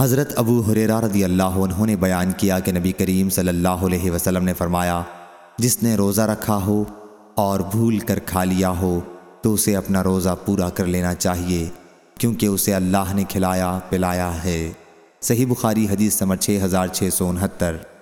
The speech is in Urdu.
حضرت ابو حریرہ رضی اللہ عنہ نے بیان کیا کہ نبی کریم صلی اللہ علیہ وسلم نے فرمایا، جس نے روزہ رکھا ہو اور بھول کر کھا لیا ہو، تو اسے اپنا روزہ پورا کر لینا چاہیے، کیونکہ اسے اللہ نے کھلایا، پلایا ہے۔ صحیح بخاری حدیث سمجھ 6679